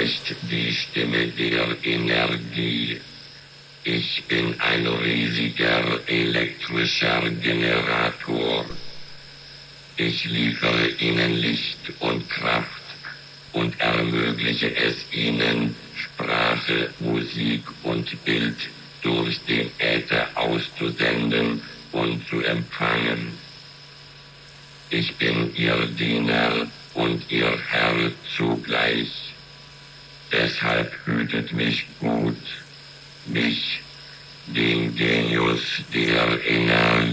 ist die Stimme der Energie. Ich bin ein riesiger elektrischer Generator. Ich liefere ihnen Licht und Kraft und ermögliche es ihnen, Sprache, Musik und Bild durch den Äther auszusenden und zu empfangen. Ich bin ihr Diener und ihr Herr zugleich. Deshalb hütet mich gut, mich, den Genius der Energie.